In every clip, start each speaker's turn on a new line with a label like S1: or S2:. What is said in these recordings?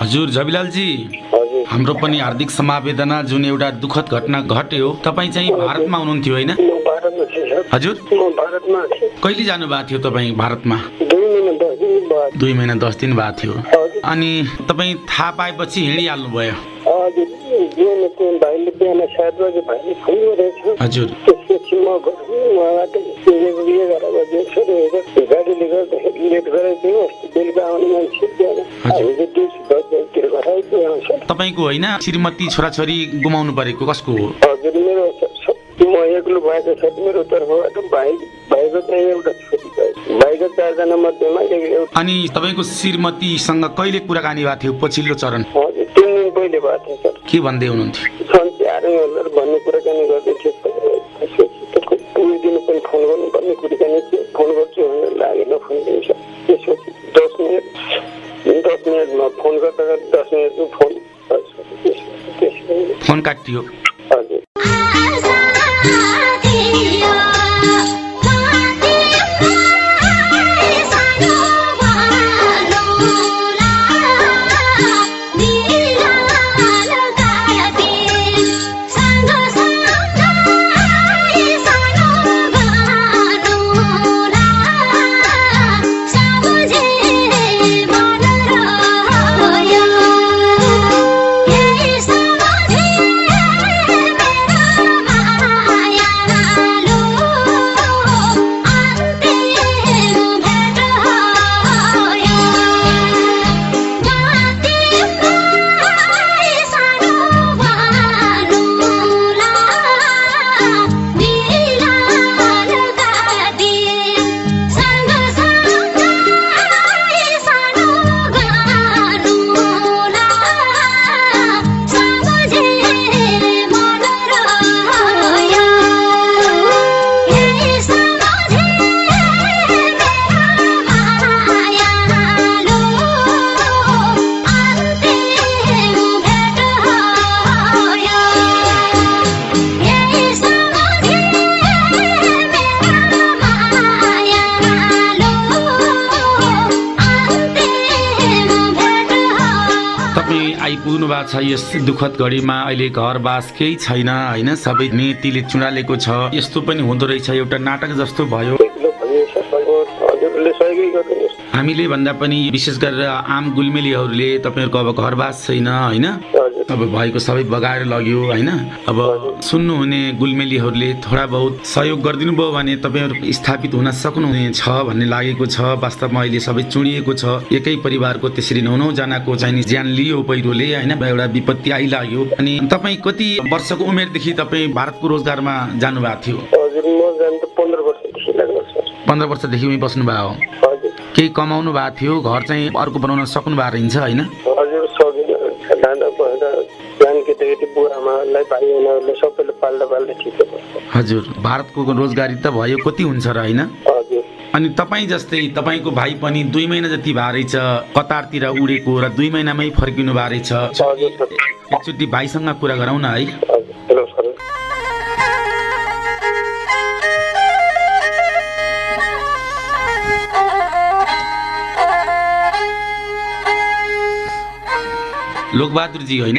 S1: हजुर
S2: हजुर। हाम्रो पनि हार्दिक समावेदना जुन एउटा दुःखद घटना घट्यो तपाईँ चाहिँ भारतमा हुनुहुन्थ्यो होइन? हजुर। कहिले जानुभएको थियो तपाईँ भारतमा?
S1: दुई महिना दस दिन
S2: भएको थियो। अनि तपाईँ थाहा पाएपछि हिँडिहाल्नु भयो
S1: बिहान सात बजे भाइले फोन गरेको छ
S2: हजुर।
S1: त्यसपछि म उहाँबाट एघार बजे छोडेर गाडीले गर्दाखेरि लेट गरेको थियो बेलुका आउने मान्छे
S2: तपाईँको होइन श्रीमती छोराछोरी गुमाउनु परेको कसको हो?
S1: हजुर मेरो म एक्लो भएको छ मेरो तर्फबाट भाइ भाइको चाहिँ एउटा छोरी भाइको चारजना मध्येमा
S2: अनि तपाईँको श्रीमतीसँग कहिले कुराकानी भएको थियो? पछिल्लो चरण।
S1: हजुर तिन दिन पहिले भएको थियो सर।
S2: के भन्दै हुनुहुन्थ्यो?
S1: कुराकानी गर्दै थियो पुरै दिन पनि फोन गर्नुपर्ने कुराकानी थियो फोन गर्छु भनेर लागेन फोन दिन्छ त्यसपछि दस मिनट दस मिनटमा फोन गर्दा गर्दा दस मिनटमा फोन।
S2: फोन काटियो। छ यस दुःखद घडीमा अहिले घरबास केही छैन होइन? सबै नीतिले चुडालेको छ। यस्तो पनि हुँदो रहेछ एउटा नाटक जस्तो भयो। हामीले भन्दा पनि विशेष गरेर आम गुल्मेलीहरूले तपाईँहरूको अब घरबास छैन होइन? अब भएको सबै बगाएर लग्यो होइन? अब सुन्नुहुने गुल्मेलीहरूले थोडा बहुत सहयोग गरिदिनु भयो भने तपाईँहरू स्थापित हुन सक्नुहुनेछ भन्ने लागेको छ। वास्तवमा अहिले सबै चुडिएको छ। एकै परिवारको त्यसरी नौ नौजनाको चाहिँ ज्यान लियो पहिरोले होइन? एउटा विपत्ति आइलाग्यो। अनि तपाईँ कति वर्षको उमेरदेखि तपाईँ भारतको रोजगारमा जानुभएको थियो?
S1: पन्ध्र वर्षदेखि
S2: बस्नुभयो
S1: हजुर।
S2: केही कमाउनु भएको थियो? घर चाहिँ अर्को बनाउन सक्नु भएको रहन्छ होइन?
S1: बुवाआमाहरूलाई भाइ बहिनीहरूलाई सबैले पाल्दा पाल्दा ठिकै पर्छ
S2: हजुर भारतको रोजगारी त भयो कति हुन्छ र होइन?
S1: हजुर।
S2: अनि तपाईँ जस्तै तपाईँको भाइ पनि दुई महिना जति भए रहेछ कतारतिर उडेको र दुई महिनामै फर्किनु
S1: हजुर सर।
S2: एकचोटि भाइसँग कुरा गरौँ न है।
S1: हजुर हेलो सर।
S2: लोकबहादुरजी होइन?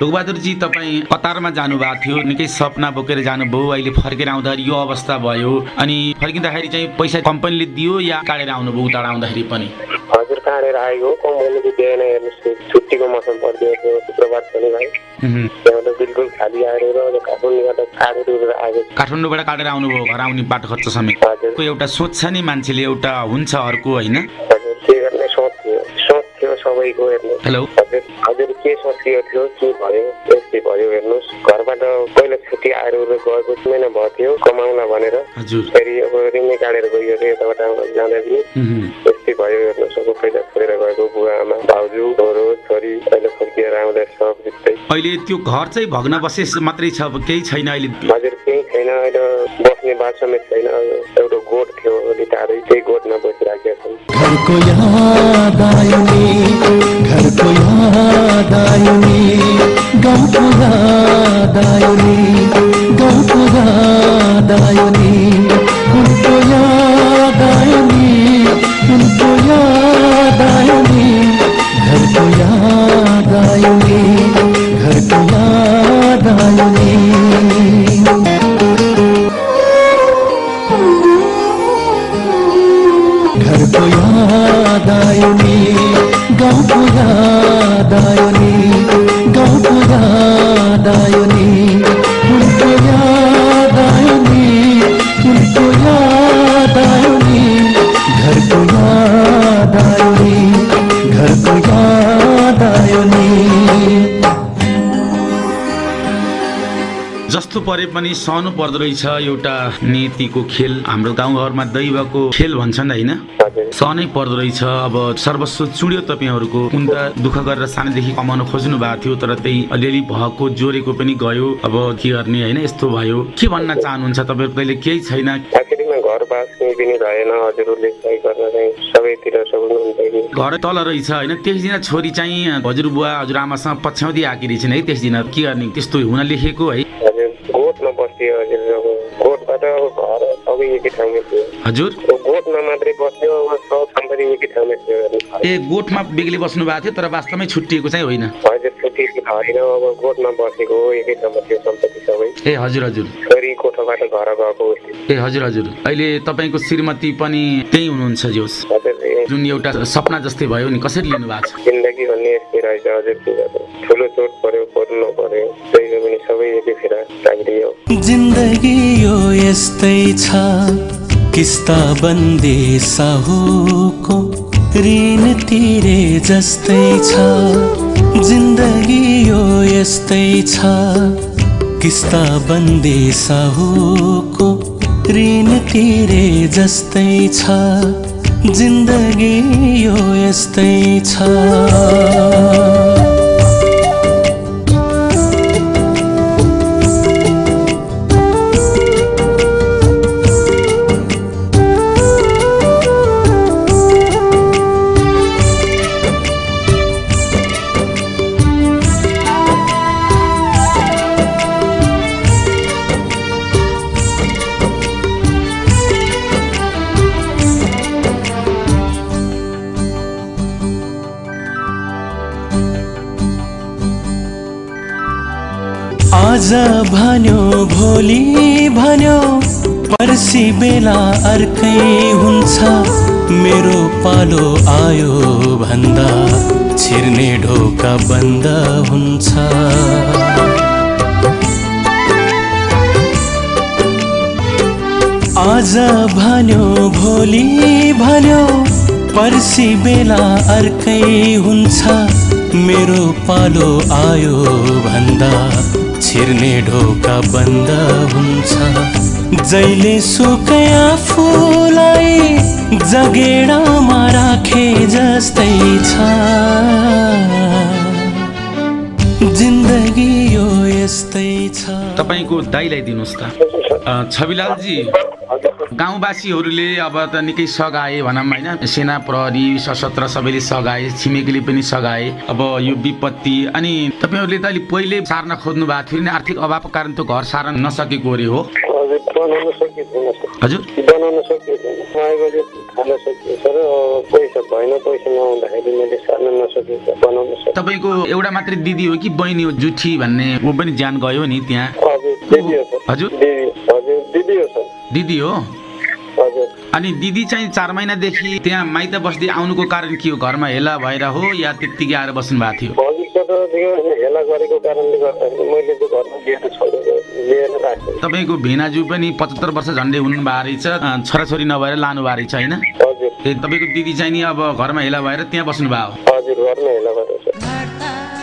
S2: लोकबहादुरजी तपाईँ कतारमा जानुभएको थियो? निकै सपना बोकेर जानुभयो अहिले फर्केर आउँदाखेरि यो अवस्था भयो। अनि फर्किँदाखेरि चाहिँ पैसा कम्पनीले दियो या काटेर आउनुभयो उता आउँदाखेरि पनि?
S1: हजुर काँडेर आएको कम्पनीले हेर्नुहोस् छुट्टीको मौसम परिदिएको थियो शुक्रबार शनिबार। त्यहाँबाट बिल्कुल खाली आएर र काठमाडौँबाट काटेर
S2: काठमाडौँबाट काटेर आउनुभयो घर आउने बाटो खर्च समेत। एउटा सोध्छ नि मान्छेले एउटा हुन्छ अर्को होइन?
S1: सबैको हेर्नु
S2: हेलो।
S1: हजुर हजुर के सोचिएको थियो के भयो यस्तै भयो हेर्नुहोस्। घरबाट पहिला छुट्टी आएर गएको महिना भएको थियो कमाउला भनेर। फेरि अब रिङ्गै काटेर गइयो यताबाट जाँदा पनि यस्तै भयो हेर्नुहोस् अब पैसा छोडेर गएको बुवा आमा भाउजू छोरो छोरी अहिले फर्किएर आउँदा सब जित्दै
S2: अहिले त्यो घर चाहिँ भग्न बसेस मात्रै छ अब केही छैन अहिले।
S1: हजुर केही छैन अहिले बस्ने बात समेत छैन एउटा गोठ थियो अलि टाढै त्यही गोठमा बसिराखेका छन्
S3: घरको याद आयो नि घरको याद आयो नि गाउँको याद आयो नि। को याद आयुगी घर को याद आयुगी घर को याद आयुगी घर को याद आयुगी गाँव को याद आयुगी आयो नि घरको याद आयो नि
S2: जस्तो परे पनि सहनु पर्दो रहेछ एउटा नीतिको खेल। हाम्रो गाउँघरमा दैवको खेल भन्छन् होइन? सहनै पर्दो रहेछ। अब सर्वस्व चुड्यो तपाईँहरूको। कुन त दुःख गरेर सानैदेखि कमाउन खोज्नु भएको थियो तर त्यही अलिअलि भएको जोरेको पनि गयो। अब के गर्ने होइन? यस्तो भयो। के भन्न चाहनुहुन्छ? तपाईँहरूको कहिले केही छैन?
S1: पनि भएन हजुरहरूले सही गर्न चाहिँ सबैतिर सक्नुहुन्छ कि?
S2: घर तल रहेछ होइन? त्यस दिन छोरी चाहिँ हजुरबुवा हजुरआमासँग पछ्याउँदै आएकी रहेछन् है त्यस दिन। के गर्ने? त्यस्तो हुन लेखेको है।
S1: हजुर गोठमा बस्थ्यो हजुर अब। गोठबाट अब घर सबै एकै ठाउँमै थियो।
S2: हजुर?
S1: गोठमा मात्रै बस्थ्यो सब एकै ठाउँमै थियो।
S2: ए गोठमा बेग्लै बस्नु भएको थियो तर वास्तवमै छुट्टिएको चाहिँ होइन।
S1: हजुर होइन अब गोठमा बसेको हो एकै ठाउँमा थियो सम्पत्ति सबै
S2: ए हजुर हजुर।
S1: छोरी कोठाबाट घर गएको
S2: ए हजुर हजुर। अहिले तपाईँको श्रीमती पनि त्यही हुनुहुन्छ जोस् जुन एउटा सपना जस्तै भयो नि कसरी लिनु भएको छ?
S1: जिन्दगी भन्ने यस्तै रहेछ हजुर ठुलो चोट पर्यो पर्नु नपर्यो त्यही पनि सबै एकै फेर टाइरियो
S3: जिन्दगी यो यस्तै छ किस्ता बन्दी साहुको ऋण तिरे जस्तै छ। जिन्दगी यो यस्तै छ। किस्ता बन्दी साहुको ऋण तिरे जस्तै छ। जिन्दगी यो यस्तै छ। भन्यो भोलि भन्यो पर्सि बेला अर्कै हुन्छ मेरो पालो आयो भन्दा छिर्ने ढोका बन्द हुन्छ। आज भन्यो भोलि भन्यो पर्सि बेला अर्कै हुन्छ मेरो पालो आयो भन्दा छिर्ने ढोका बन्द हुन्छ। जहिले सुकै आफूलाई जगेडामा राखे जस्तै छ। जिन्दगी यो यस्तै छ।
S2: तपाईँको दाइलाई दिनुहोस् त। छविलालजी। गाउँवासीहरूले अब त निकै सघाए भनौँ होइन। सेना प्रहरी सशस्त्र सबैले सघाए छिमेकीले पनि सघाए। अब यो विपत्ति अनि तपाईँहरूले त अलिक पहिले सार्न खोज्नु भएको थियो नि आर्थिक अभावको कारण त्यो घर सार्न नसकेको अरे हो।
S1: हजुर बनाउन सकिँदैन सर।
S2: हजुर।
S1: बनाउन सकिँदैन मागेको चाहिँ खान सकिन्छ र पैसा भएन पैसा नहुँदाखेरि मैले सार्न नसकेको बनाउन सकेँ
S2: तपाईँको एउटा मात्रै दिदी हो कि बहिनी हो जुठी भन्ने? ऊ पनि ज्यान गयो नि त्यहाँ।
S1: हजुर दिदी हो सर।
S2: हजुर।
S1: दिदी हो
S2: दिदी हो? अनि दिदी चाहिँ चार महिनादेखि त्यहाँ माइत बस्दै आउनुको कारण के हो? घरमा हेला भएर हो या त्यत्तिकै आएर बस्नु भएको थियो?
S1: हेला गरेको कारणले गर्दाखेरि मैले त्यो घरमा लिएर छोडेर लिएर राखेँ
S2: तपाईँको भेनाजु पनि पचहत्तर वर्ष झन्डै हुनु भएको रहेछ छोराछोरी नभएर लानु भएको रहेछ होइन? ए तपाईँको दिदी चाहिँ नि अब घरमा हेला भएर त्यहाँ बस्नु भयो
S1: हजुर घरमा हेला गरेर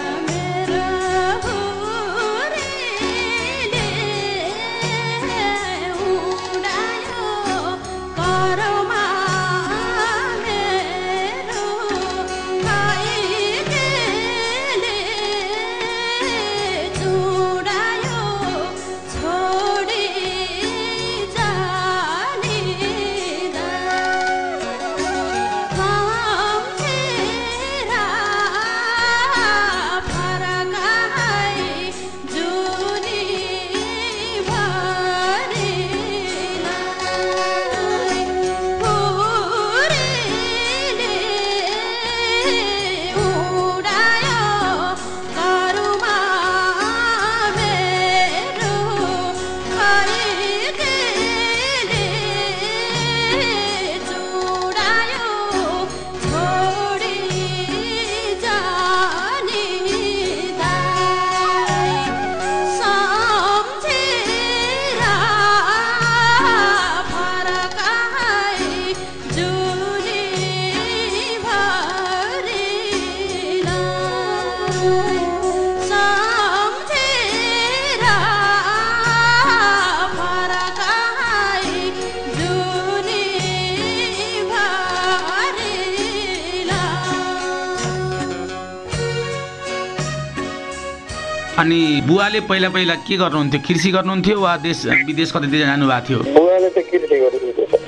S2: अनि बुवाले पहिला पहिला के गर्नुहुन्थ्यो? कृषि गर्नुहुन्थ्यो वा देश विदेश कतैतिर जानुभएको थियो?
S1: बुवाले त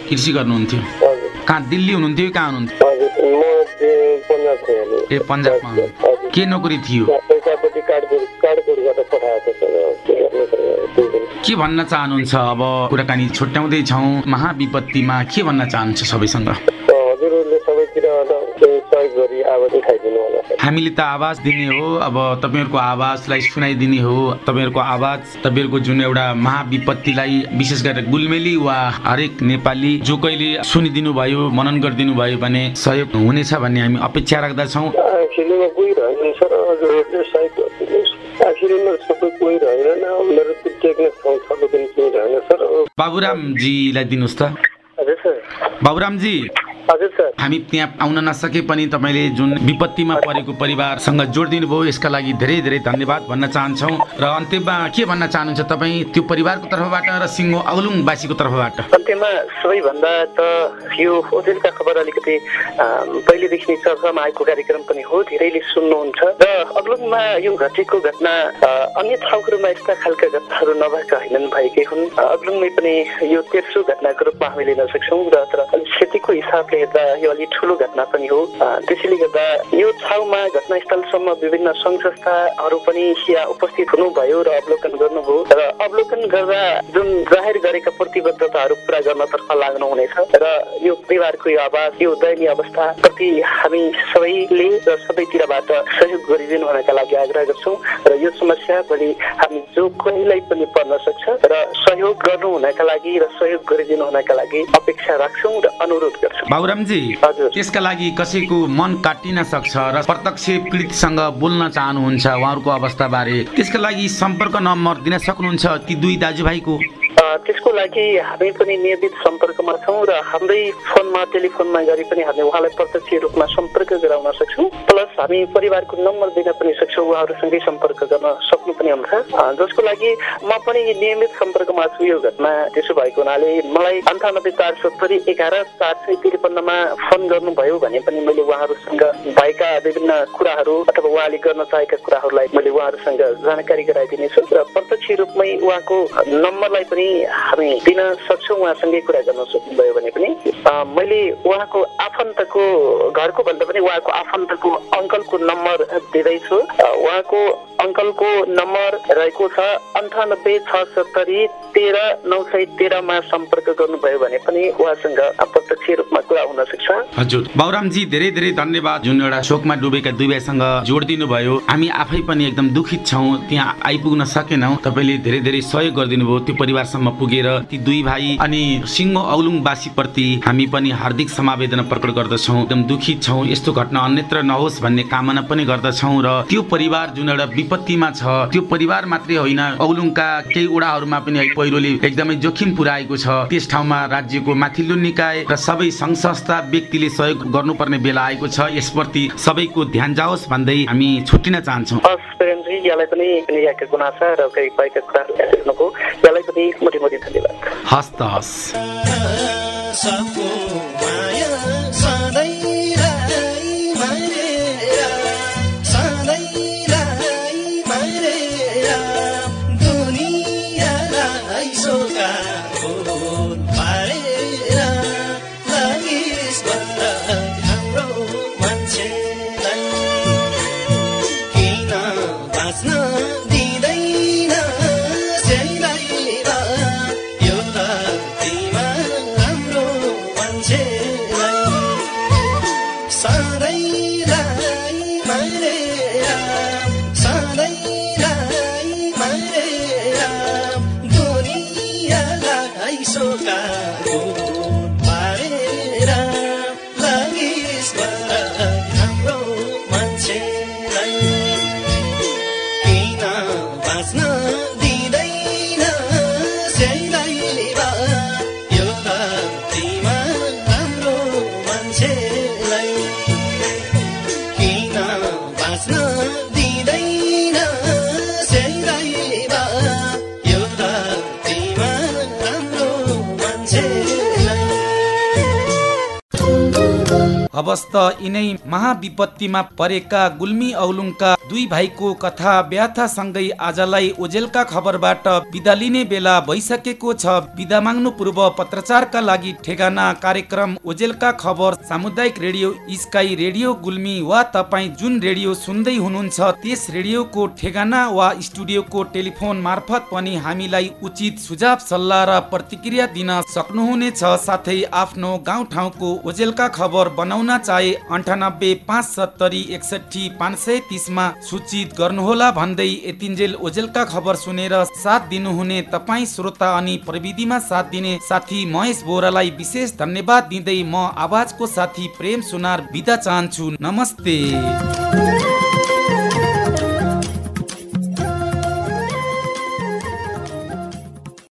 S1: कृषि
S2: गर्नुहुन्थ्यो। कहाँ दिल्ली हुनुहुन्थ्यो कि कहाँ हुनुहुन्थ्यो? ए पन्जाबमा के नोकरी थियो?
S1: के
S2: भन्न चाहनुहुन्छ? अब कुराकानी छुट्याउँदैछौँ महाविपत्तिमा के भन्न चाहनुहुन्छ सबैसँग? हामीले त आवाज दिने हो। अब तपाईँहरूको आवाजलाई सुनाइदिने हो। तपाईँहरूको आवाज तपाईँहरूको जुन एउटा महाविपत्तिलाई विशेष गरेर गुलमेली वा हरेक नेपाली जो कहिले सुनिदिनु भयो मनन गरिदिनु भयो भने सहयोग हुनेछ भन्ने हामी अपेक्षा राख्दछौँ। बाबुरामजीलाई दिनुहोस् त। बाबुरामजी। हामी त्यहाँ आउन नसके पनि तपाईँले जुन विपत्तिमा परेको परिवारसँग जोडिदिनु भयो यसका लागि धेरै धेरै धन्यवाद भन्न चाहन्छौँ। र अन्त्यमा के भन्न चाहनुहुन्छ तपाईँ? त्यो परिवारको तर्फबाट र सिङ्गो अगलुङवासीको तर्फबाट?
S4: अन्त्यमा सबैभन्दा त यो ओजेलका खबर अलिकति पहिलेदेखि नै चर्चामा आएको कार्यक्रम पनि हो धेरैले सुन्नुहुन्छ। र अग्लुङमा यो घटेको घटना अन्य ठाउँहरूमा यस्ता खालका घटनाहरू नभएका होइनन् भएकै हुन्। अग्लुङमै पनि यो तेस्रो घटनाको रूपमा हामी लिन सक्छौँ र तर क्षतिको हिसाबले हेर्दा यो अलि ठुलो घटना पनि हो। त्यसैले गर्दा यो ठाउँमा घटनास्थलसम्म विभिन्न सङ्घ संस्थाहरू पनि यहाँ उपस्थित हुनुभयो र अवलोकन गर्नुभयो। र अवलोकन गर्दा जुन जाहेर गरेका प्रतिबद्धताहरू पुरा गर्नतर्फ लाग्नुहुनेछ। र यो परिवारको यो आवाज यो दयनीय अवस्था प्रति हामी सबैले सबैतिरबाट सहयोग गरिदिनु हुनका लागि आग्रह गर्छौँ र यो समस्या भोलि हामी जो कोहीलाई पनि पर्न सक्छ र सहयोग गर्नु हुनका लागि र सहयोग गरिदिनु हुनका लागि अपेक्षा राख्छौँ र अनुरोध गर्छौँ।
S2: बाबुरामजी
S4: हजुर।
S2: त्यसका लागि कसैको मन काटिन सक्छ र प्रत्यक्ष पीडितसँग बोल्न चाहनुहुन्छ उहाँहरूको अवस्थाबारे त्यसका लागि सम्पर्क नम्बर दिन सक्नुहुन्छ ती दुई दाजुभाइको?
S4: त्यसको लागि हामी पनि नियमित सम्पर्कमा छौँ र हाम्रै फोनमा टेलिफोनमा गरी पनि हामी उहाँलाई प्रत्यक्ष रूपमा सम्पर्क गराउन सक्छौँ। प्लस हामी परिवारको नम्बर दिन पनि सक्छौँ उहाँहरूसँगै सम्पर्क गर्न सक्नु पनि हुन्छ। जसको लागि म पनि नियमित सम्पर्कमा छु यो घटना। त्यसो भएको हुनाले मलाई अन्ठानब्बे चार सत्तरी एघार चार सय त्रिपन्नमा फोन गर्नुभयो भने पनि मैले उहाँहरूसँग भएका विभिन्न कुराहरू अथवा उहाँले गर्न चाहेका कुराहरूलाई मैले उहाँहरूसँग जानकारी गराइदिनेछु। र प्रत्यक्ष रूपमै उहाँको नम्बरलाई पनि हामी दिन सक्छौँ उहाँसँगै कुरा गर्न सक्नुभयो भने पनि। मैले उहाँको आफन्तको घरको भन्दा पनि उहाँको आफन्तको अङ्कलको नम्बर दिँदैछु। उहाँको अङ्कलको नम्बर रहेको छ अन्ठानब्बे छ सत्तरी तेह्र नौ सय तेह्रमा सम्पर्क गर्नुभयो भने पनि उहाँसँग प्रत्यक्ष रूपमा कुरा हुन सक्छ।
S2: हजुर। बाबुरामजी धेरै धेरै धन्यवाद। जुन एउटा शोकमा डुबेका दुई भाइसँग जोडिदिनु भयो हामी आफै पनि एकदम दुखित छौँ। त्यहाँ आइपुग्न सकेनौँ। तपाईँले धेरै धेरै सहयोग गरिदिनु भयो त्यो परिवारसम्म पुगेर ती दुई भाइ अनि सिङ्गो औलुङवासी प्रति हामी पनि हार्दिक समवेदना प्रकट गर्दछौँ। एकदम दुखित छौँ। यस्तो घटना अन्यत्र नहोस् भन्ने कामना पनि गर्दछौँ र त्यो परिवार जुन एउटा विपत्तिमा छ। त्यो परिवार मात्रै होइन औलुङका केही वडाहरूमा पनि अहिले पहिरोले एकदमै जोखिम पुर्याएको छ। त्यस ठाउँमा राज्यको माथिल्लो निकाय र सबै सङ्घ संस्था व्यक्तिले सहयोग गर्नुपर्ने बेला आएको छ। यसप्रति सबैको ध्यान जाओस् भन्दै हामी छुट्टिन चाहन्छौँ।
S4: हस् प्रेमजी यहाँलाई पनि पनि यहाँका गुनासा र केही भएका कुराहरू हेर्नुको यहाँलाई पनि मोटी मोटी धन्यवाद।
S2: हस् त हस्। अवस्थ यिनै महाविपत्तिमा परेका गुल्मी औलुङका दुई भाइको कथा व्याथा सँगै आजलाई ओजेलका खबरबाट बिदा लिने बेला भइसकेको छ। बिदा माग्नु पूर्व पत्रचारका लागि ठेगाना कार्यक्रम ओजेलका खबर सामुदायिक रेडियो स्काई रेडियो गुल्मी वा तपाईँ जुन रेडियो सुन्दै हुनुहुन्छ त्यस रेडियोको ठेगाना वा स्टुडियोको टेलिफोन मार्फत पनि हामीलाई उचित सुझाव सल्लाह र प्रतिक्रिया दिन सक्नुहुनेछ। साथै आफ्नो गाउँठाउँको ओजेलका खबर बनाउन चाहे अन्ठानब्बे पाँच सत्तरी एकसठी पाँच सय तिसमा सूचित गर्नुहोला भन्दै यतिन्जेल ओजेलका खबर सुनेर साथ दिनुहुने तपाईँ श्रोता अनि प्रविधिमा साथ दिने साथी महेश बोरालाई विशेष धन्यवाद दिँदै म आवाजको साथी प्रेम सुनार बिदा चाहन्छु। नमस्ते।